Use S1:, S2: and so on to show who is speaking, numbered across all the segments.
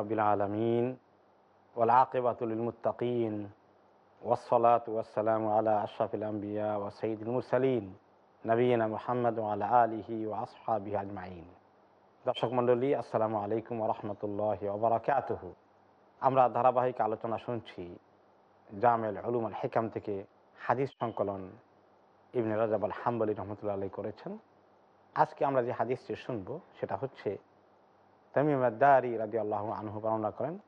S1: রবিল আলমিন ওলাকিবাতুলমুত্তাকিন ওসলাত ওয়াসালাম আলা আশরাফিল আম্বিয়া ও সঈদুল মুরসালিন নবীনা মোহাম্মদ আলা আলিহি ও আসহাবি আজমাইন। দর্শক মণ্ডলী, আসসালামু আলাইকুম রহমতুল্লাহ ওবরাকাতহু আমরা ধারাবাহিক আলোচনা শুনছি জামেল আলুম আল হেকাম থেকে হাদিস সংকলন ইবনে রাজাব আল হাম্বলি রহমতুল্লাহ আলাই করেছেন। আজকে আমরা যে হাদিসটি শুনব, সেটা হচ্ছে তামিমাদারি রাজি আল্লাহ আনহু বর্ণনা করেন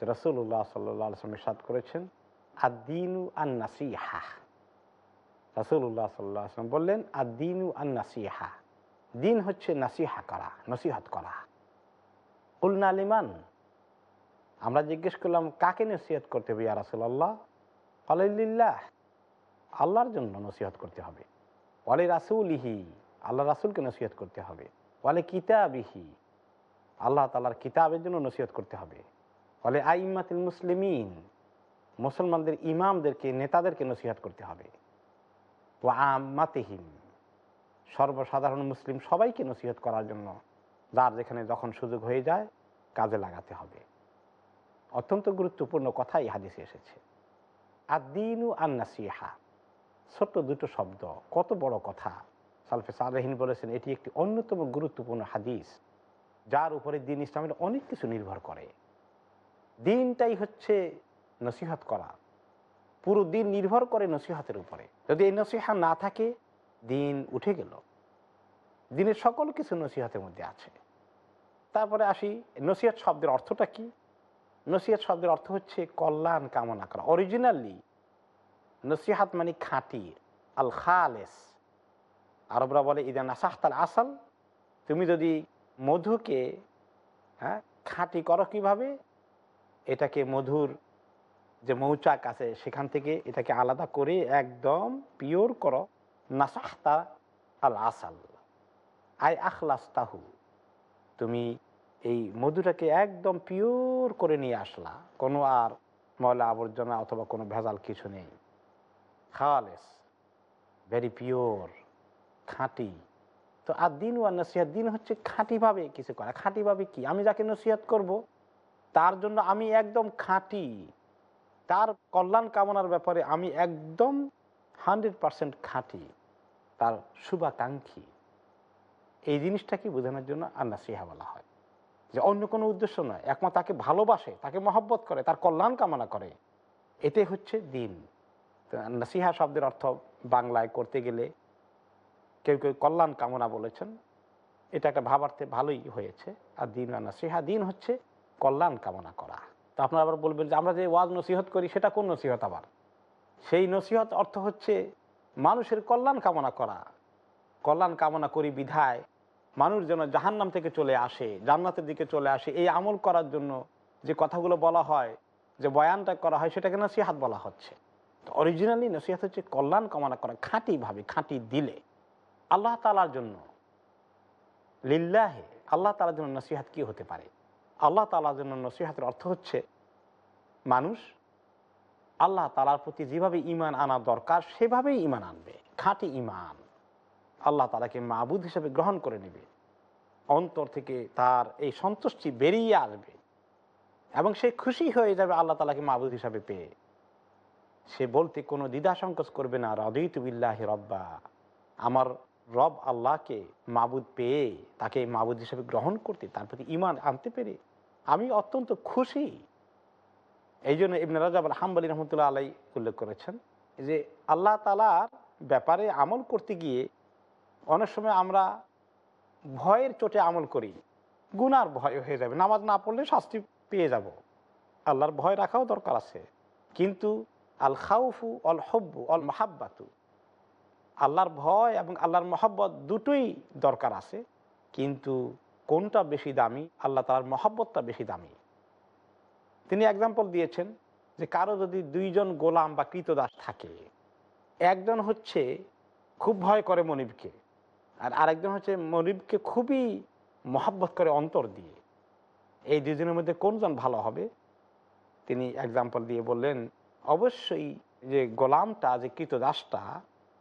S1: যে রসুল্লাহ সাল্লাহ সাদ করেছেন আদিনু আন নাসিহা রসুল্লাহ সাল্লাহ আসলাম বললেন আদিনু আন নাসিহা দিন হচ্ছে নাসিহা করা, নসিহত করা। কুলনা লিমান? আমরা জিজ্ঞেস করলাম, কাকে নসিহত করতে হবে ইয়া রাসুল্লাহ আল্লাহ আল্লাহর জন্য নসিহত করতে হবে। ওয়ালে রাসুলিহি? আল্লাহ রাসুলকে নসিহত করতে হবে। ওয়ালে কিতাবিহি? আল্লাহ তালার কিতাবের জন্য নসিহত করতে হবে। ফলে আইমাতিল মুসলিমিন, মুসলমানদের ইমামদেরকে, নেতাদেরকে নসিহত করতে হবে। ও আমাতিহীন সর্বসাধারণ মুসলিম সবাইকে নসিহত করার জন্য যার যেখানে যখন সুযোগ হয়ে যায় কাজে লাগাতে হবে। অত্যন্ত গুরুত্বপূর্ণ কথা এই হাদিসে এসেছে। আদিনু আর নাসিহা ছোট্ট দুটো শব্দ, কত বড় কথা। সালফে সালেহীন বলেছেন, এটি একটি অন্যতম গুরুত্বপূর্ণ হাদিস। যার উপরে দিন ইসলামের অনেক কিছু নির্ভর করে। দিনটাই হচ্ছে নসিহত করা। পুরো দিন নির্ভর করে নসিহতের উপরে। যদি এই নসিহা না থাকে, দিন উঠে গেল। দিনের সকল কিছু নসিহতের মধ্যে আছে। তারপরে আসি, নসিহত শব্দের অর্থটা কি? নসিহত শব্দের অর্থ হচ্ছে কল্যাণ কামনা করা। অরিজিনালি নসিহাত মানে খাঁটি আল খালেস আরবরা বলে, ইদা নাসাহতাল আসাল। তুমি যদি মধুকে হ্যাঁ খাঁটি করো কীভাবে? এটাকে মধুর যে মৌচাক আছে, সেখান থেকে এটাকে আলাদা করে একদম পিওর করো। নাসাহতা আল আসাল আই আখলাস্তাহু। তুমি এই মধুটাকে একদম পিওর করে নিয়ে আসলা। কোনো আর ময়লা আবর্জনা অথবা কোনো ভেজাল কিছু নেই। খালেস। Very pure. খাঁটি। তো আর দিন ওয়ার নসিহাত, দিন হচ্ছে খাঁটিভাবে কিছু করা। খাঁটিভাবে কি? আমি যাকে নসিহাত করব, তার জন্য আমি একদম খাঁটি। তার কল্যাণ কামনার ব্যাপারে আমি একদম হান্ড্রেড পারসেন্ট খাঁটি। তার শুভাকাঙ্ক্ষী। এই জিনিসটাকে বোঝানোর জন্য আর নাসিহা বলা হয়। যে অন্য কোনো উদ্দেশ্য নয়। একমাত্র তাকে ভালোবাসে, তাকে মহব্বত করে, তার কল্যাণ কামনা করে। এটাই হচ্ছে দিন। তো নাসিহা শব্দের অর্থ বাংলায় করতে গেলে কেউ কেউ কল্যাণ কামনা বলেছেন। এটা একটা ভাবার্থে ভালোই হয়েছে। আর দিন নসিহা, দিন হচ্ছে কল্যাণ কামনা করা। তো আপনারা আবার বলবেন যে আমরা যে ওয়াজ নসিহত করি, সেটা কোন নসিহত আবার? সেই নসিহত অর্থ হচ্ছে মানুষের কল্যাণ কামনা করা। কল্যাণ কামনা করি বিধায় মানুষ যেন জাহান্নাম থেকে চলে আসে, জান্নাতের দিকে চলে আসে। এই আমল করার জন্য যে কথাগুলো বলা হয়, যে বয়ানটা করা হয়, সেটাকে নসিহাত বলা হচ্ছে। তো অরিজিনালি নসিহাত হচ্ছে কল্যাণ কামনা করা, খাঁটিভাবে, খাঁটি দিলে। আল্লাহ তালার জন্য। লিল্লাহে, আল্লাহ তালার জন্য নসিহাত কি হতে পারে? আল্লাহ তালার জন্য নসিহাতের অর্থ হচ্ছে, মানুষ আল্লাহ তালার প্রতি যেভাবে ইমান আনা দরকার, সেভাবেই ইমান আনবে। খাঁটি ইমান আল্লাহ তালাকে মাবুদ হিসেবে গ্রহণ করে নেবে। অন্তর থেকে তার এই সন্তুষ্টি বেরিয়ে আসবে এবং সে খুশি হয়ে যাবে আল্লাহ তালাকে মাবুদ হিসাবে পেয়ে। সে বলতে কোনো দ্বিধা সংকোচ করবে না রদিতুবিল্লাহ রব্বা। আমার রব আল্লাহকে মাবুদ পেয়ে তাকে মাবুদ হিসেবে গ্রহণ করতে, তার প্রতি ইমান আনতে পেরে আমি অত্যন্ত খুশি। এই জন্য ইবনে রাজাব হাম্বালি রহমতুল্লাহ আলাই উল্লেখ করেছেন যে আল্লাহ তালার ব্যাপারে আমল করতে গিয়ে অনেক সময় আমরা ভয়ের চোটে আমল করি, গুনার ভয় হয়ে যাবে, নামাজ না পড়লে শাস্তি পেয়ে যাব। আল্লাহর ভয় রাখাও দরকার আছে। কিন্তু আল খাউফু অল হব্বু অল মাহাব্বাতু আল্লাহর ভয় এবং আল্লাহর মহাব্বত দুটোই দরকার আছে, কিন্তু কোনটা বেশি দামি? আল্লাহ তালার মহাব্বতটা বেশি দামি। তিনি এক্সাম্পল দিয়েছেন যে কারও যদি দুইজন গোলাম বা কৃতদাস থাকে, একজন হচ্ছে খুব ভয় করে মনিবকে, আর আরেকজন হচ্ছে মনিবকে খুবই মহাব্বত করে অন্তর দিয়ে। এই দুজনের মধ্যে কোনজন ভালো হবে? তিনি এক্সাম্পল দিয়ে বললেন, অবশ্যই যে গোলামটা, যে কৃতদাসটা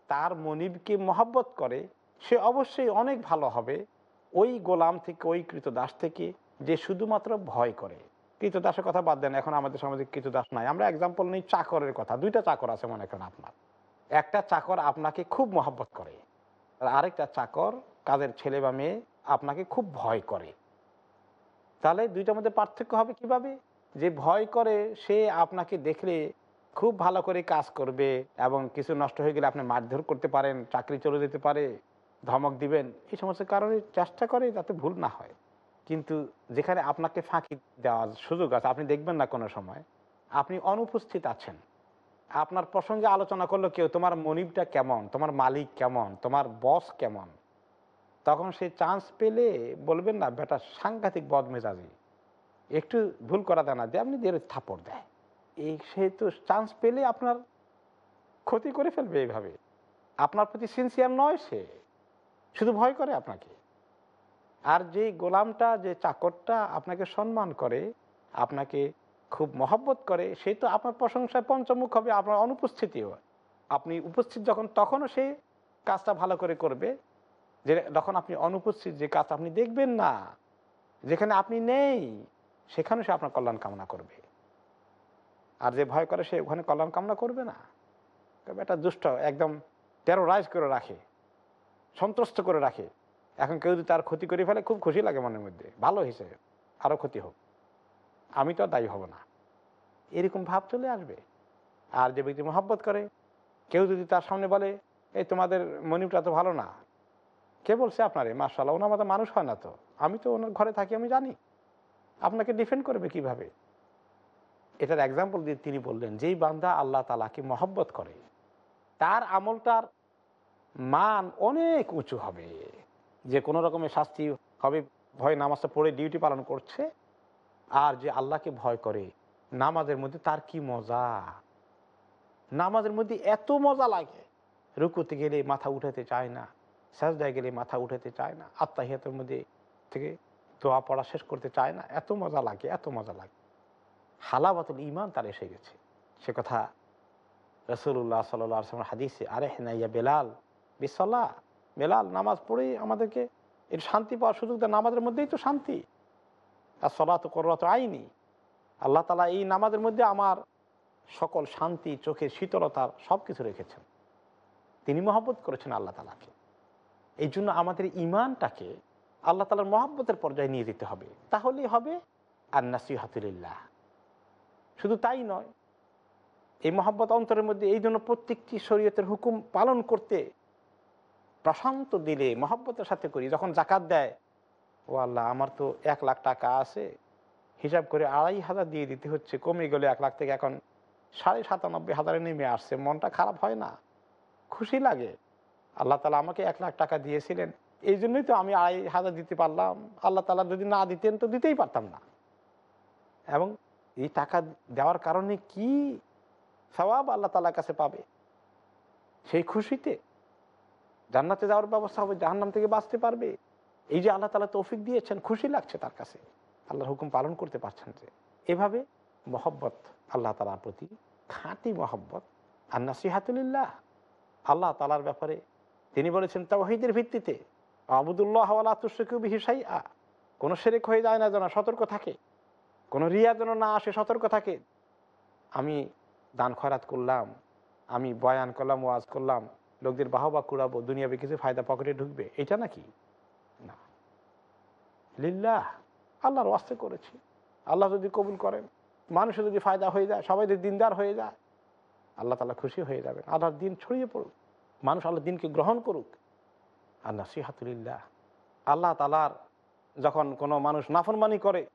S1: তার মনিবকে মহাব্বত করে, সে অবশ্যই অনেক ভালো হবে। ওই গোলাম থেকে, ওই কৃতদাস থেকে যে শুধুমাত্র ভয় করে। কৃতদাসের কথা বাদ দেন, এখন আমাদের সমাজে কৃতদাস নাই। আমরা এক্সাম্পল নেই, চাকরের কথা। দুইটা চাকর আছে মনে করেন আপনার। একটা চাকর আপনাকে খুব মহাব্বত করে, আর আরেকটা চাকর কাজের ছেলে বা মেয়ে আপনাকে খুব ভয় করে। তাহলে দুইটার মধ্যে পার্থক্য হবে কীভাবে? যে ভয় করে সে আপনাকে দেখলে খুব ভালো করে কাজ করবে এবং কিছু নষ্ট হয়ে গেলে আপনি মারধর করতে পারেন, চাকরি চলে যেতে পারে, ধমক দিবেন, এই সমস্ত কারণে চেষ্টা করে যাতে ভুল না হয়। কিন্তু যেখানে আপনাকে ফাঁকি দেওয়ার সুযোগ আছে, আপনি দেখবেন না কোনো সময়, আপনি অনুপস্থিত আছেন। আপনার প্রসঙ্গে আলোচনা করল কেউ, তোমার মনিবটা কেমন? তোমার মালিক কেমন? তোমার বস কেমন? তখন সে চান্স পেলে বলবেন না, বেটা, সাংঘাতিক বদমেজাজি। একটু ভুল করা দেয় না যে আপনি দিয়ে থাপড় দেয়। এই সে তো চান্স পেলে আপনার ক্ষতি করে ফেলবে এইভাবে আপনার প্রতি সিনসিয়ার নয় সে। শুধু ভয় করে আপনাকে। আর যে গোলামটা, যে চাকরটা আপনাকে সম্মান করে, আপনাকে খুব মহব্বত করে, সে তো আপনার প্রশংসায় পঞ্চমুখ হবে, আপনার অনুপস্থিতিও আপনি উপস্থিত যখন, তখনও সে কাজটা ভালো করে করবে। যে যখন আপনি অনুপস্থিত, যে কাজ আপনি দেখবেন না, যেখানে আপনি নেই সেখানে সে আপনার কল্যাণ কামনা করবে। আর যে ভয় করে সে ওখানে কল্যাণ কামনা করবে না। এটা দুষ্ট, একদম টেরোরাইজ করে রাখে, সন্ত্রস্ত করে রাখে। এখন কেউ যদি তার ক্ষতি করে ফেলে, খুব খুশি লাগে মনের মধ্যে, ভালো হিসেবে আরও ক্ষতি হোক। আমি তো দায়ী হব না। এরকম ভাব চলে আসবে। আর যে ব্যক্তি মহব্বত করে, কেউ যদি তার সামনে বলে, এই তোমাদের মনিবটা তো ভালো না। কে বলছে আপনারে? মার্শাল্লাহ ওনার মতো মানুষ হয় না তো। আমি তো ওনার ঘরে থাকি, আমি জানি। আপনাকে ডিফেন্ড করবে কীভাবে? এটার এক্সাম্পল দিয়ে তিনি বললেন, যেই বান্দা আল্লাহ তালাকে মহব্বত করে, তার আমলটার মান অনেক উঁচু হবে। যে কোনো রকমের শাস্তি হবে, ভয় নামাজটা পড়ে ডিউটি পালন করছে, আর যে আল্লাহকে ভয় করে, নামাজের মধ্যে তার কি মজা? নামাজের মধ্যে এত মজা লাগে। রুকুতে গেলে মাথা উঠাতে চায় না, সাজদায় গেলে মাথা উঠাতে চায় না, আত্মাহিয়াতের মধ্যে থেকে দোয়া পড়া শেষ করতে চায় না। এত মজা লাগে, এত মজা লাগে। হালাবাতুল ইমান তার এসে গেছে। সে কথা রসুল্লাহ সাল্লাম হাদিসে, আরে হেনাইয়া বেলাল বিসল্লা বেলাল, নামাজ পড়েই আমাদেরকে এর শান্তি পাওয়ার সুযোগ দেয় নামাজের মধ্যেই তো শান্তি। আর সলা তো কররা তো আইনি। আল্লাহ তালা এই নামাজের মধ্যে আমার সকল শান্তি, চোখের শীতলতার সব কিছু রেখেছেন। তিনি মহব্বত করেছেন আল্লাহ তালাকে এই জন্য আমাদের ইমানটাকে আল্লাহ তালার মহাব্বতের পর্যায়ে নিয়ে যেতে হবে। তাহলেই হবে আর নাসিহাতুলিল্লাহ শুধু তাই নয়, এই মহাব্বত অন্তরের মধ্যে এই জন্য প্রত্যেকটি শরীয়তের হুকুম পালন করতে প্রশান্ত দিলে, মহাব্বতের সাথে করি, যখন জাকাত দেয়, ও আল্লাহ, আমার তো এক লাখ টাকা আছে। হিসাব করে আড়াই হাজার দিয়ে দিতে হচ্ছে, কমে গেলে এক লাখ থেকে এখন সাড়ে সাতানব্বই হাজারে নেমে আসছে, মনটা খারাপ হয় না, খুশি লাগে। আল্লাহ তালা আমাকে এক লাখ টাকা দিয়েছিলেন, এই জন্যই তো আমি আড়াই হাজার দিতে পারলাম। আল্লাহ তালা যদি না দিতেন তো দিতেই পারতাম না। এবং এই টাকা দেওয়ার কারণে কি সবাব আল্লাহ তালার কাছে পাবে? সেই খুশিতে জান্নাতে যাওয়ার ব্যবস্থা হবে, জাহান্নাম থেকে বাঁচতে পারবে। এই যে আল্লাহ তালা তৌফিক দিয়েছেন, খুশি লাগছে তার কাছে। আল্লাহর হুকুম পালন করতে পারছেন যে, এভাবে মহব্বত আল্লাহ তালার প্রতি, খাঁটি মহব্বত আর নাসিহাতুলিল্লাহ আল্লাহ তালার ব্যাপারে তিনি বলেছেন, তাওহিদের ভিত্তিতে, আবুদুল্লাহ তুসিকুবিহিসাই আ কোনো সেরেক হয়ে যায় না যেন, সতর্ক থাকে। কোনো রিয়া যেন না আসে, সতর্ক থাকে। আমি দান খয়রাত করলাম, আমি বয়ান করলাম, ওয়াজ করলাম, লোকদের বাহবা কুড়াবো, দুনিয়াবে কিছু ফায়দা পকেটে ঢুকবে, এটা নাকি? না। লিল্লাহ, আল্লাহর ওয়াস্তে করেছি। আল্লাহ যদি কবুল করেন, মানুষের যদি ফায়দা হয়ে যায়, সবাই যদি দিনদার হয়ে যায়, আল্লাহ তালা খুশি হয়ে যাবেন। আল্লাহর দিন ছড়িয়ে পড়ুক, মানুষ আল্লাহ দিনকে গ্রহণ করুক। আর নাসিহাতুলিল্লাহ আল্লাহ তালার যখন কোনো মানুষ নাফরমানি করে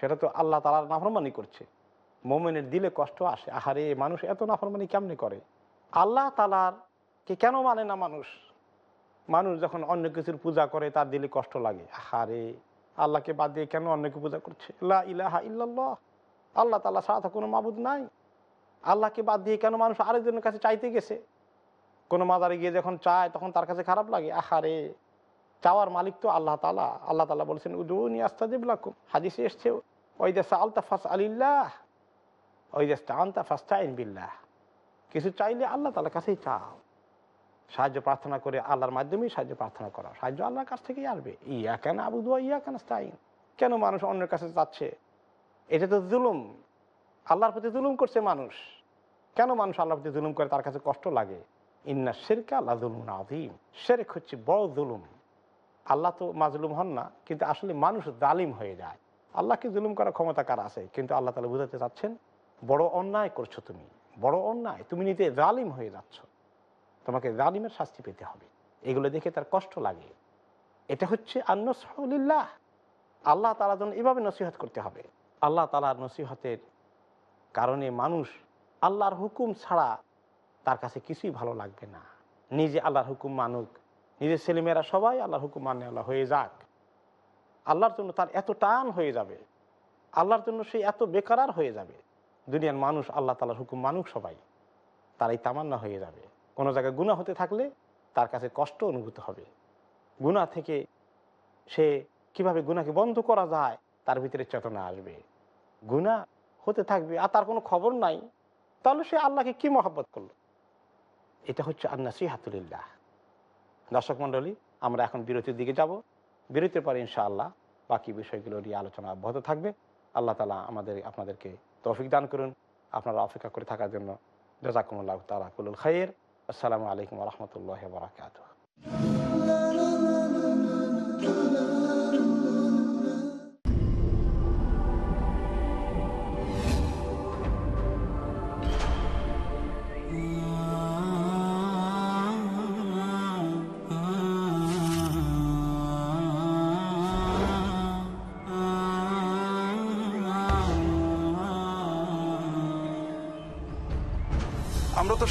S1: সেটা তো আল্লাহ তালার নাফরমানি করছে। মোমেনের দিলে কষ্ট আসে। আহারে মানুষ এত নাফরমানি কেমনে করে? আল্লাহ তালার কে কেন মানে না মানুষ? মানুষ যখন অন্য কিছুর পূজা করে, তার দিলে কষ্ট লাগে। আহারে, আল্লাহকে বাদ দিয়ে কেন অন্যকে পূজা করছে? লা ইলাহা ইল্লাল্লাহ। আল্লাহ তালা ছাড়া তো কোনো মাবুদ নাই। আল্লাহকে বাদ দিয়ে কেন মানুষ আরেকজনের কাছে চাইতে গেছে? কোনো মাজারে গিয়ে যখন চায়, তখন তার কাছে খারাপ লাগে। আহারে চাওয়ার মালিক তো আল্লাহ তালা আল্লাহ তালা বলছেন, উদুনি আস্তাজিবুল্লাকুম হাদিসে এসছে ওই দেশে আলতা ফাস আলিল্লাহ ওই দেশটা আনতা ফাস্তাইন বিল্লাহ। কিছু চাইলে আল্লাহ তালার কাছেই চাও। সাহায্য প্রার্থনা করে আল্লাহর মাধ্যমেই সাহায্য প্রার্থনা করা সাহায্য আল্লাহর কাছ থেকেই আসবে। ইয়া কেন আবুদুয়া ইয়া কেন স্তাইন কেন মানুষ অন্যের কাছে যাচ্ছে? এটা তো জুলুম। আল্লাহর প্রতি জুলুম করছে মানুষ। কেন মানুষ আল্লাহর প্রতি জুলুম করে? তার কাছে কষ্ট লাগে। ইন্না শেরকা আল্লাহ জুলুম আদিম শেরেক হচ্ছে বড় জুলুম। আল্লাহ তো মাজলুম হন না, কিন্তু আসলে মানুষ জালিম হয়ে যায়। আল্লাহকে জুলুম করার ক্ষমতা কার আছে? কিন্তু আল্লাহ তালা বুঝাতে চাচ্ছেন, বড় অন্যায় করছ তুমি, বড় অন্যায়, তুমি নিতে জালিম হয়ে যাচ্ছ। তোমাকে জালিমের শাস্তি পেতে হবে। এগুলো দেখে তার কষ্ট লাগে। এটা হচ্ছে আন্নসলিল্লাহ আল্লাহ তালা যেন এভাবে নসিহত করতে হবে। আল্লাহ তালার নসিহতের কারণে মানুষ আল্লাহর হুকুম ছাড়া তার কাছে কিছুই ভালো লাগবে না। নিজে আল্লাহর হুকুম মানুক নিজের ছেলেমেয়েরা সবাই আল্লাহর হুকুম মানে আল্লাহ হয়ে যাক। আল্লাহর জন্য তার এত টান হয়ে যাবে। আল্লাহর জন্য সে এত বেকারার হয়ে যাবে। দুনিয়ার মানুষ আল্লাহ তালার হুকুম মানুক সবাই। তার এই তামান্না হয়ে যাবে। কোনো জায়গায় গুণা হতে থাকলে তার কাছে কষ্ট অনুভূত হবে। গুণা থেকে সে কীভাবে গুণাকে বন্ধ করা যায়, তার ভিতরে চেতনা আসবে। গুণা হতে থাকবে আর তার কোনো খবর নাই। তাহলে সে আল্লাহকে কি মহব্বত করল? এটা হচ্ছে আন্না সিহাতুলিল্লাহ দর্শক মণ্ডলী, আমরা এখন বিরতির দিকে যাব। বিরতির পরে ইনশাআল্লাহ বাকি বিষয়গুলো নিয়ে আলোচনা অব্যাহত থাকবে। আল্লাহ তালা আমাদের, আপনাদেরকে তৌফিক দান করুন। আপনারা অপেক্ষা করে থাকার জন্য জাজাকুমুল্লাহ তালা কুলুল খাইয়ের আসসালামু আলাইকুম রহমতুল্লাহ বরাকাত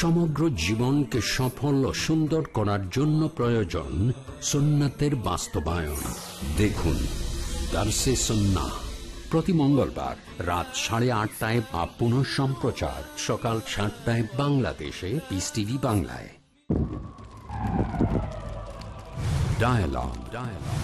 S2: সমগ্র জীবনকে সফল ও সুন্দর করার জন্য প্রয়োজন সুন্নাতের বাস্তবায়ন দেখুন, দার্সে সন্না প্রতি মঙ্গলবার রাত সাড়ে আটটায় বা পুনঃ সম্প্রচার, সকাল সাতটায় বাংলাদেশে পিস টিভি বাংলায় Dialogue. Dialogue.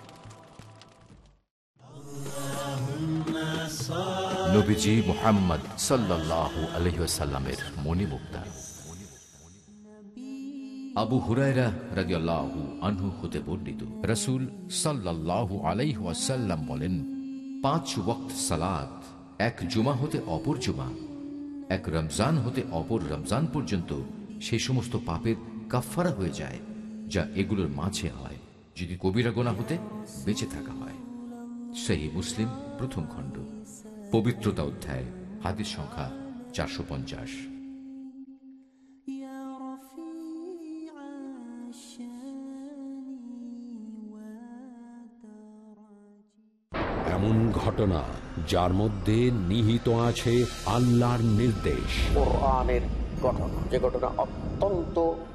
S3: নবীজি মোহাম্মদ সাল্লাহ আলহিসাল্লামের মণিমুক্তা। আবু হুরায়রা রাদিয়াল্লাহু আনহু হতে বর্ণিত, রসুল সাল্লাল্লাহু আলাইহি ওয়াসাল্লাম বলেন, পাঁচ ওয়াক্ত সালাত, এক জুমা হতে অপর জুমা, এক রমজান হতে অপর রমজান পর্যন্ত সেই সমস্ত পাপের কাফফারা হয়ে যায়, যা এগুলোর মাঝে হয়, যদি কবিরা গোনা হতে বেঁচে থাকা হয়। সেই মুসলিম প্রথম খণ্ড। পবিত্রতা অধ্যায় হাদিস সংখ্যা চারশো পঞ্চাশ।
S2: এমন ঘটনা যার মধ্যে নিহিত আছে আল্লাহর নির্দেশ।
S4: আনের গঠন যে ঘটনা অত্যন্ত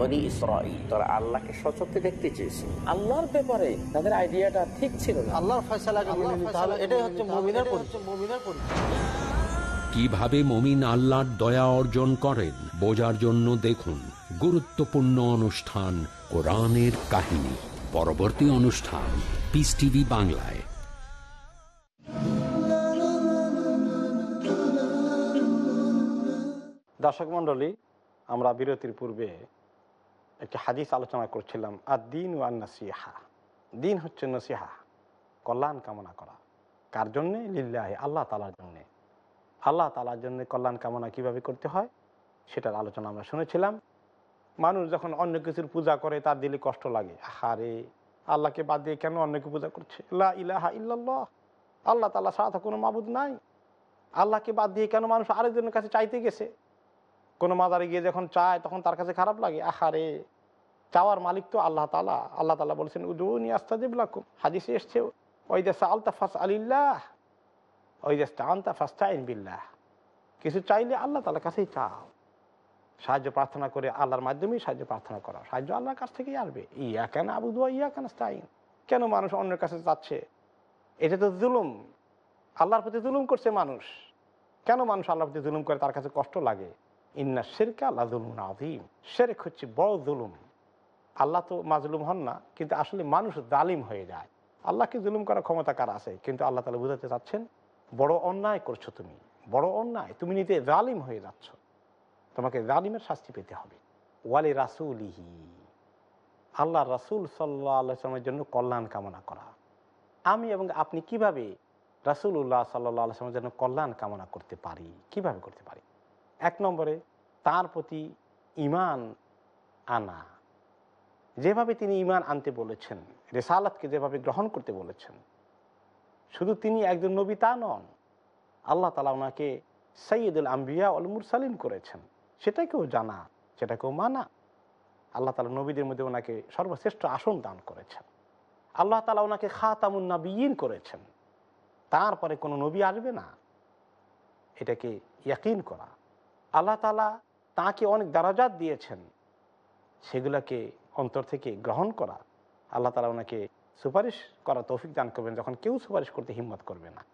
S4: বনি ইসরাইল তারা আল্লাহকে সচক্ষে দেখতে চেয়েছে।
S5: আল্লাহর ব্যাপারে তাদের আইডিয়াটা ঠিক ছিল না।
S1: আল্লাহর ফয়সালাকে মেনে নিতে হবে এটাই হচ্ছে মুমিনের মুমিনের
S2: কীভাবে মমিন আল্লাহর দয়া অর্জন করেন বোঝার জন্য দেখুন গুরুত্বপূর্ণ অনুষ্ঠান কোরআনের কাহিনী। পরবর্তী অনুষ্ঠান পিস টিভি বাংলায়।
S1: দর্শক মণ্ডলী আমরা বিরতির পূর্বে একটি হাদিস আলোচনা করছিলাম আর দিন ও ওয়ান নসিহা দিন হচ্ছে নসিহা, কল্যাণ কামনা করা। কার জন্যে? লিল্লাহে, আল্লাহ তালার জন্যে। আল্লাহ তালার জন্যে কল্যাণ কামনা কীভাবে করতে হয়? সেটার আলোচনা আমরা শুনেছিলাম। মানুষ যখন অন্য কিছুর পূজা করে, তার দিলে কষ্ট লাগে। হারে আল্লাহকে বাদ দিয়ে কেন অন্যকে পূজা করছে? ইলাহা ইল্লাল্লাহ। আল্লাহ তালা তো কোনো মাবুদ নাই। আল্লাহকে বাদ দিয়ে কেন মানুষ আরেকজনের কাছে চাইতে গেছে? কোনো মাজারে গিয়ে যখন চায়, তখন তার কাছে খারাপ লাগে। আহারে, চাওয়ার মালিক তো আল্লাহ তালা আল্লাহ তালা বলছেন, উদুনি আস্তাজিব লাকুম। হাদিসে এসছে ওই দেশে আলতা ফাস আলিল্লাহ ওই দেশটা আন্তা ফাস্তাইন বিল্লাহ। কিছু চাইলে আল্লাহ তালার কাছেই চাও। সাহায্য প্রার্থনা করে আল্লাহর মাধ্যমেই সাহায্য প্রার্থনা করা সাহায্য আল্লাহর কাছ থেকেই আসবে। ইয়া কেন আবু দুয়া ইয়া কেন স্তাইন কেন মানুষ অন্যের কাছে যাচ্ছে? এটা তো জুলুম। আল্লাহর প্রতি জুলুম করছে মানুষ। কেন মানুষ আল্লাহর প্রতি জুলুম করে? তার কাছে কষ্ট লাগে। ইন্না শেরকা আল্লাহ জুলুম আদিম শেরেক হচ্ছে বড় জুলুম আল্লাহ তো মাজলুম হন না, কিন্তু আসলে মানুষ জালিম হয়ে যায়। আল্লাহকে জুলুম করার ক্ষমতা কার আছে? কিন্তু আল্লাহ তালা বুঝাতে চাচ্ছেন, বড় অন্যায় করছ তুমি। বড় অন্যায়, তুমি নিজে জালিম হয়ে যাচ্ছ। তোমাকে জালিমের শাস্তি পেতে হবে। ওয়ালি রাসুলিহি। আল্লাহ রাসুল সাল্লাহ আল্লাহামের জন্য কল্যাণ কামনা করা। আমি এবং আপনি কীভাবে রাসুল উল্লাহ সাল্লাহ আলসালামের জন্য কল্যাণ কামনা করতে পারি? কীভাবে করতে পারি? এক নম্বরে তার প্রতি ইমান আনা। যেভাবে তিনি ইমান আনতে বলেছেন, রেসালাতকে যেভাবে গ্রহণ করতে বলেছেন, শুধু তিনি একজন নবী তা নন, আল্লাহ তালা ওনাকে সৈয়দুল আম্বিয়া অলমুর সালিম করেছেন। সেটাকেও জানা সেটাকেও মানা। আল্লাহ তালা নবীদের মধ্যে ওনাকে সর্বশ্রেষ্ঠ আসন দান করেছেন। আল্লাহ তালা ওনাকে খাতামুন নবীন করেছেন। তারপরে কোনো নবী আসবে না। এটাকে ইয়াকিন করা। আল্লাহ তালা তাকে অনেক দারাজাত দিয়েছেন। সেগুলোকে অন্তর থেকে গ্রহণ করা। আল্লাহ তালা ওনাকে সুপারিশ করা তৌফিক দান করবেন, যখন কেউ সুপারিশ করতে হিম্মত করবে না।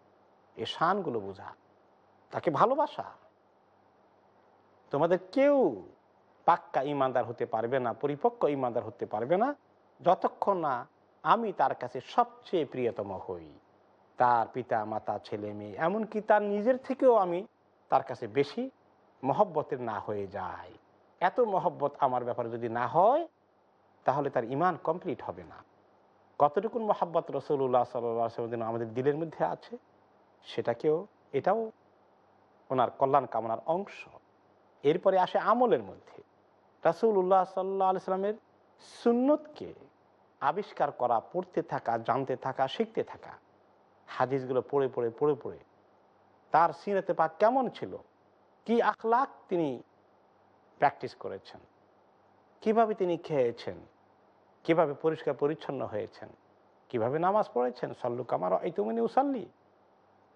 S1: এ শানগুলো বোঝা। তাকে ভালোবাসা। তোমাদের কেউ পাক্কা ইমানদার হতে পারবে না, পরিপক্ক ইমানদার হতে পারবে না, যতক্ষণ না আমি তার কাছে সবচেয়ে প্রিয়তম হই। তার পিতা, মাতা, ছেলে, মেয়ে, এমনকি তার নিজের থেকেও আমি তার কাছে বেশি মহব্বতের না হয়ে যায়। এত মহব্বত আমার ব্যাপারে যদি না হয়, তাহলে তার ইমান কমপ্লিট হবে না। কতটুকুন মহাব্বত রসুল্লাহ সাল্লাম আমাদের দিলের মধ্যে আছে, সেটাকেও, এটাও ওনার কল্যাণ কামনার অংশ। এরপরে আসে আমলের মধ্যে। রাসুল্লাহ সাল্লাহ আলিয়াল্লামের সুন্নতকে আবিষ্কার করা, পড়তে থাকা, জানতে থাকা, শিখতে থাকা। হাদিসগুলো পড়ে পড়ে পড়ে পড়ে। তার সিরাতে পাক কেমন ছিল? কি আখলাক তিনি প্র্যাকটিস করেছেন? কীভাবে তিনি খেয়েছেন? কীভাবে পরিষ্কার পরিচ্ছন্ন হয়েছেন? কীভাবে নামাজ পড়েছেন? সল্লু কামার এই তুমি উসাল্লি।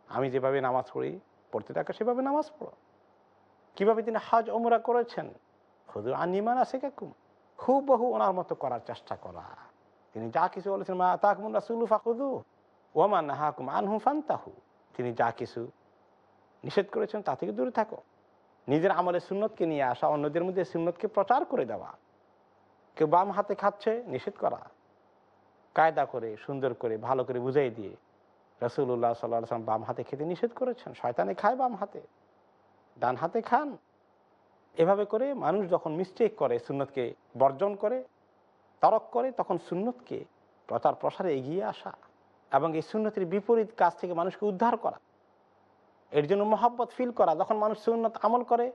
S1: আমি যেভাবে নামাজ পড়ি, পড়তে থাকা সেভাবে নামাজ পড়ো। কীভাবে তিনি হাজ ওমরা করেছেন? হুজুর আনিমান আছে কাকুম খুব বহু ওনার মতো করার চেষ্টা করা। তিনি যা কিছু বলেছেন, মা তাকমুন রাসুল্লু ফাকুদু ওমা নাহাকুম আনহু ফান্তাহু। তিনি যা কিছু নিষেধ করেছেন, তা থেকে দূরে থাকো। নিজের আমলে সুন্নতকে নিয়ে আসা, অন্যদের মধ্যে সুন্নতকে প্রচার করে দেওয়া। কেউ বাম হাতে খাচ্ছে, নিষেধ করা। কায়দা করে, সুন্দর করে, ভালো করে বুঝাই দিয়ে রসুল্লাহ সাল্লাম বাম হাতে খেতে নিষেধ করেছেন। শয়তানে খায় বাম হাতে। ডান হাতে খান। এভাবে করে মানুষ যখন মিস্টেক করে, সুন্নতকে বর্জন করে, তরক করে, তখন সুন্নতকে প্রচার প্রসারে এগিয়ে আসা এবং এই সুন্নতির বিপরীত কাজ থেকে মানুষকে উদ্ধার করা। এর জন্য মহাব্বত ফিল করা, যখন মানুষ সুন্নত আমল করে,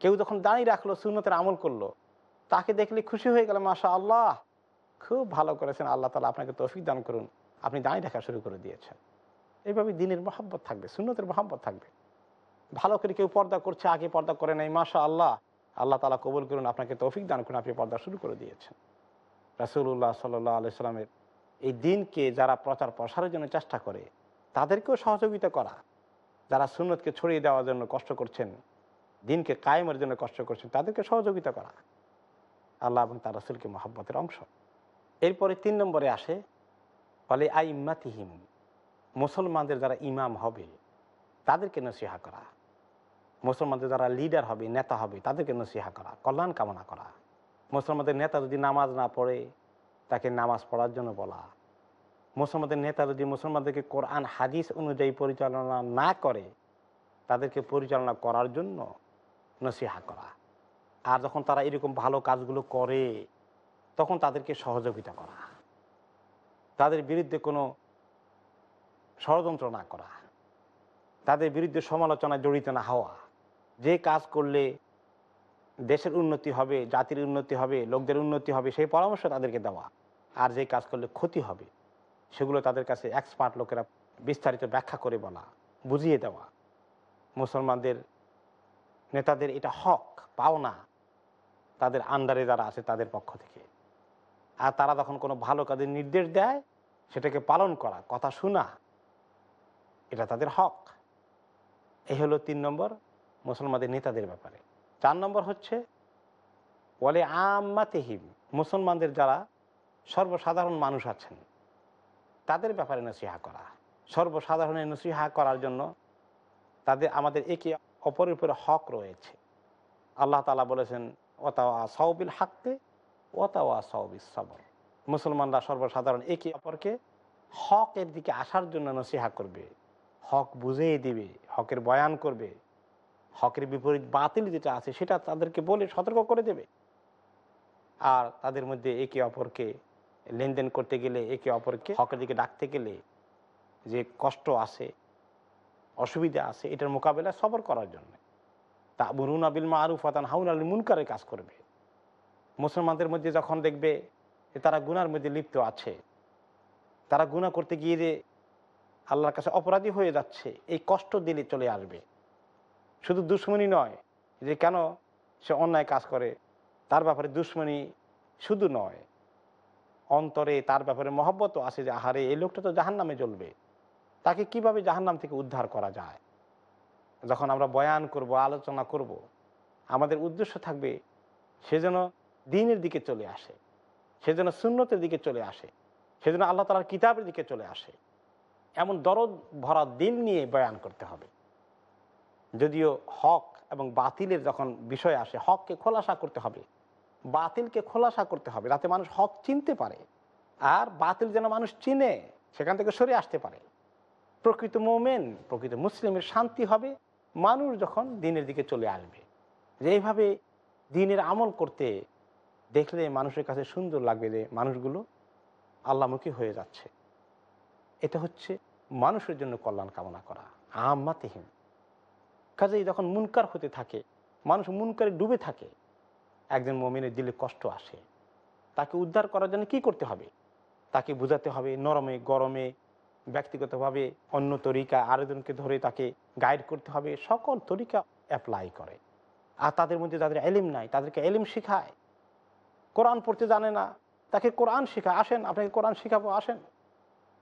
S1: কেউ যখন দাঁড়িয়ে রাখল, সুন্নতের আমল করল, তাকে দেখলে খুশি হয়ে গেল মাশা আল্লাহ খুব ভালো করেছেন, আল্লাহ তালা আপনাকে তৌফিক দান করুন, আপনি দাঁড়িয়ে রাখা শুরু করে দিয়েছেন। এইভাবে দিনের মহাব্বত থাকবে, সুন্নতের মহাব্বত থাকবে। ভালো করে কেউ পর্দা করছে, আগে পর্দা করে নাই মাশা আল্লাহ আল্লাহ তালা কবুল করুন, আপনাকে তৌফিক দান করুন, আপনি পর্দা শুরু করে দিয়েছেন। রাসুল্লাহ সাল্লাহ আলি সাল্লামের এই দিনকে যারা প্রচার প্রসারের জন্য চেষ্টা করে, তাদেরকেও সহযোগিতা করা যারা সুন্নতকে ছড়িয়ে দেওয়ার জন্য কষ্ট করছেন, দিনকে কায়েমের জন্য কষ্ট করছেন, তাদেরকে সহযোগিতা করা। আল্লাহ এবং তার রসুলকে মহাব্বতের অংশ। এরপরে তিন নম্বরে আসে ফলে আই ইম্মাতিহিম মুসলমানদের যারা ইমাম হবে, তাদেরকে নসিহা করা। মুসলমানদের যারা লিডার হবে, নেতা হবে, তাদেরকে নসিহা করা, কল্যাণ কামনা করা। মুসলমানদের নেতা যদি নামাজ না পড়ে, তাকে নামাজ পড়ার জন্য বলা। মুসলমানদের নেতা যদি মুসলমানদেরকে কোরআন, হাদিস অনুযায়ী পরিচালনা না করে, তাদেরকে পরিচালনা করার জন্য নসিহা করা। আর যখন তারা এরকম ভালো কাজগুলো করে, তখন তাদেরকে সহযোগিতা করা। তাদের বিরুদ্ধে কোনো ষড়যন্ত্র না করা। তাদের বিরুদ্ধে সমালোচনা জড়িত না হওয়া। যে কাজ করলে দেশের উন্নতি হবে, জাতির উন্নতি হবে, লোকদের উন্নতি হবে, সেই পরামর্শ তাদেরকে দেওয়া। আর যে কাজ করলে ক্ষতি হবে সেগুলো তাদের কাছে এক্সপার্ট লোকেরা বিস্তারিত ব্যাখ্যা করে বলা, বুঝিয়ে দেওয়া। মুসলমানদের নেতাদের এটা হক, পাওনা। তাদের আন্ডারে যারা আছে তাদের পক্ষ থেকে। আর তারা যখন কোনো ভালো কাজের নির্দেশ দেয়, সেটাকে পালন করা, কথা শোনা, এটা তাদের হক। এই হলো তিন নম্বর মুসলমানদের নেতাদের ব্যাপারে। চার নম্বর হচ্ছে বলে আম্মাতেহিম, মুসলমানদের যারা সর্বসাধারণ মানুষ আছেন তাদের ব্যাপারে নসিহা করা। সর্বসাধারণের নসিহা করার জন্য তাদের আমাদের একে অপরের উপরে হক রয়েছে। আল্লাহ তালা বলেছেন ওতাওয়া সৌবিল হাকতে ওতাওয়া সৌবিল সবর। মুসলমানরা সর্বসাধারণ একে অপরকে হকের দিকে আসার জন্য নসিহা করবে। হক বুঝিয়ে দিবে, হকের বয়ান করবে। হকের বিপরীত বাতিল যেটা আছে সেটা তাদেরকে বলে সতর্ক করে দেবে। আর তাদের মধ্যে একে অপরকে লেনদেন করতে গেলে একে অপরকে হকের দিকে ডাকতে গেলে যে কষ্ট আছে, অসুবিধা আছে, এটার মোকাবেলা সবর করার জন্য। তা বরুন আবিল মারুফ আতান হাউন আল মুনকারের কাজ করবে। মুসলমানদের মধ্যে যখন দেখবে যে তারা গুনার মধ্যে লিপ্ত আছে, তারা গুণা করতে গিয়ে যে আল্লাহর কাছে অপরাধী হয়ে যাচ্ছে, এই কষ্ট দিলে চলে আসবে। শুধু দুশ্মনী নয়, যে কেন সে অন্যায় কাজ করে, তার ব্যাপারে দুশ্মনী শুধু নয়। অন্তরে তার ব্যাপারে মহব্বতও আছে যে, আহারে, এই লোকটা তো জাহান নামে জ্বলবে। তাকে কীভাবে জাহান্নাম থেকে উদ্ধার করা যায়? যখন আমরা বয়ান করব, আলোচনা করব, আমাদের উদ্দেশ্য থাকবে সে যেন দিনের দিকে চলে আসে, সে যেন শূন্যতের দিকে চলে আসে, সে যেন আল্লাহ তালার কিতাবের দিকে চলে আসে। এমন দরদ ভরা দিল নিয়ে বয়ান করতে হবে। যদিও হক এবং বাতিলের যখন বিষয় আসে, হককে খোলাসা করতে হবে। বাতিলকে খোলাসা করতে হবে, যাতে মানুষ হক চিনতে পারে। আর বাতিল যেন মানুষ চিনে, সেখান থেকে সরে আসতে পারে। প্রকৃত মোমেন, প্রকৃত মুসলিমের শান্তি হবে, মানুষ যখন দিনের দিকে চলে আসবে। যে এইভাবে দিনের আমল করতে দেখলে মানুষের কাছে সুন্দর লাগবে যে মানুষগুলো আল্লামুখী হয়ে যাচ্ছে। এটা হচ্ছে মানুষের জন্য কল্যাণ কামনা করা আমাতেহীন কাজেই যখন মুনকার হতে থাকে, মানুষ মুনকারে ডুবে থাকে একজন মমিনের দিলে কষ্ট আসে। তাকে উদ্ধার করার জন্য কি করতে হবে? তাকে বোঝাতে হবে নরমে, গরমে, ব্যক্তিগতভাবে অন্য তরিকা, আরেকজনকে ধরে তাকে গাইড করতে হবে, সকল তরিকা অ্যাপ্লাই করে। আর তাদের মধ্যে যাদের এলিম নাই, তাদেরকে এলিম শেখায়। কোরআন পড়তে জানে না, তাকে কোরআন শেখায়। আসেন, আপনাকে কোরআন শেখাবো, আসেন।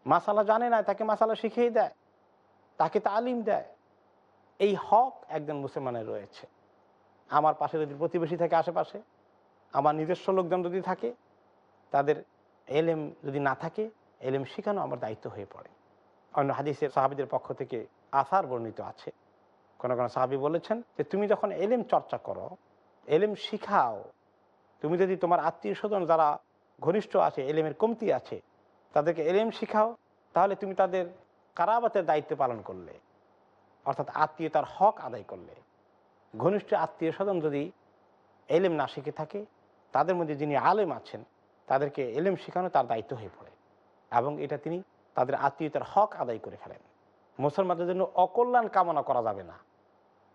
S1: মাসালা জানে না, তাকে মাসালা শিখিয়ে দেয়, তাকে তালিম দেয়। এই হক একজন মুসলমানের রয়েছে। আমার পাশে যদি প্রতিবেশী থাকে আশেপাশে, আমার নিজস্ব লোকজন যদি থাকে, তাদের এলেম যদি না থাকে, এলেম শেখানো আমার দায়িত্ব হয়ে পড়ে। অন্য হাদিসের সাহাবিদের পক্ষ থেকে আসার বর্ণিত আছে। কোনো কোনো সাহাবি বলেছেন যে, তুমি যখন এলেম চর্চা করো, এলেম শিখাও। তুমি যদি তোমার আত্মীয় স্বজন যারা ঘনিষ্ঠ আছে, এলেমের কমতি আছে, তাদেরকে এলেম শিখাও, তাহলে তুমি তাদের কারাবাতের দায়িত্ব পালন করলে। অর্থাৎ আত্মীয়তার হক আদায় করলে। ঘনিষ্ঠ আত্মীয় স্বজন যদি এলেম না শিখে থাকে, তাদের মধ্যে যিনি আলেম আছেন, তাদেরকে এলেম শেখানো তার দায়িত্ব হয়ে পড়ে এবং এটা তিনি তাদের আত্মীয়তার হক আদায় করে ফেলেন। মুসলমানদের জন্য অকল্যাণ কামনা করা যাবে না।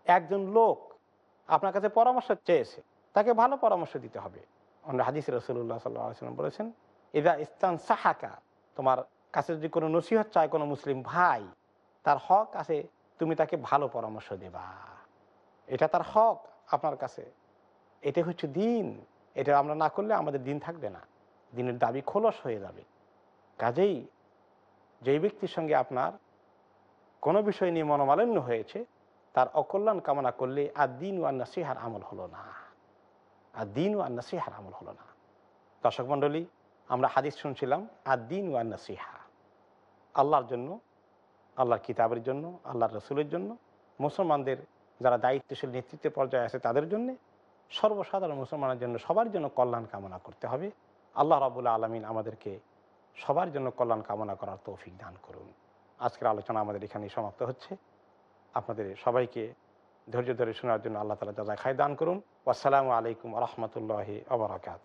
S1: একজন লোক আপনার কাছে পরামর্শ চেয়েছে, তাকে ভালো পরামর্শ দিতে হবে। অন্য হাদিস রসুল্লাহ সাল্লাম বলেছেন এদা ইস্তান সাহাকা তোমার কাছে যদি কোনো নসিহত চায় কোনো মুসলিম ভাই, তার হক আছে, তুমি তাকে ভালো পরামর্শ দেবা। এটা তার হক আপনার কাছে। এটা হচ্ছে দিন। এটা আমরা না করলে আমাদের দিন থাকবে না। দিনের দাবি খোলস হয়ে যাবে। কাজেই যেই ব্যক্তির সঙ্গে আপনার কোনো বিষয় নিয়ে মনোমালিন্য হয়েছে, তার অকল্যাণ কামনা করলে আর দিন ও নাসিহার আমল হলো না। আর দিন ও নাসিহার আমল হলো না। দর্শক মণ্ডলী, আমরা হাদিস শুনছিলাম, আর দিন ও নাসিহা। আল্লাহর জন্য, আল্লাহর কিতাবের জন্য, আল্লাহর রসুলের জন্য মুসলমানদের যারা দায়িত্বশীল নেতৃত্ব পর্যায়ে আছে তাদের জন্যে সর্বসাধারণ মুসলমানের জন্য সবার জন্য কল্যাণ কামনা করতে হবে। আল্লাহ রাবুল্লাহ আলমিন আমাদেরকে সবার জন্য কল্যাণ কামনা করার তৌফিক দান করুন। আজকের আলোচনা আমাদের এখানেই সমাপ্ত হচ্ছে। আপনাদের সবাইকে ধৈর্য ধরে শোনার জন্য আল্লাহ তালা যা খায় দান করুন। আসসালামু আলাইকুম রহমতুল্লাহ আবরাকাত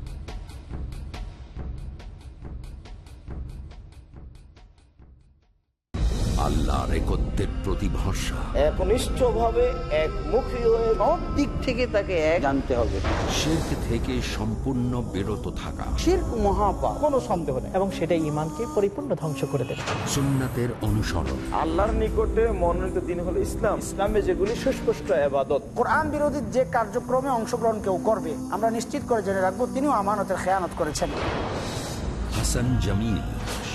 S2: আল্লাহর একত্রের প্রতি ভরসা
S4: একনিষ্ঠ ভাবে একমুখী হয়ে সব দিক থেকে তাকে এক জানতে হবে।
S2: শির্ক থেকে সম্পূর্ণ বিরত থাকা।
S4: শির্ক মহাপাপ কোনো সন্দেহ নেই।
S6: এবং সেটা ইমানকে পরিপূর্ণ ধ্বংস করে দেবে।
S2: সুন্নাতের অনুসরণ।
S7: আল্লাহর নিকটে মনোনীত দিন হলো ইসলাম। ইসলামে যেগুলি সুস্পষ্ট আবাদত
S6: কোরআন বিরোধী যে কার্যক্রমে অংশগ্রহণ কেউ করবে আমরা নিশ্চিত করে জেনে রাখব তিনিও আমানতের খেয়ানত করেছেন।
S2: Hasan Jamil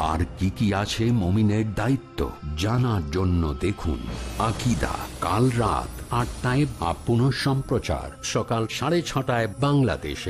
S2: আর কি কি আছে মমিনের দায়িত্ব জানার জন্য দেখুন। আকিদা, কাল রাত আটটায় বা সম্প্রচার সকাল সাড়ে ছটায় বাংলাদেশে।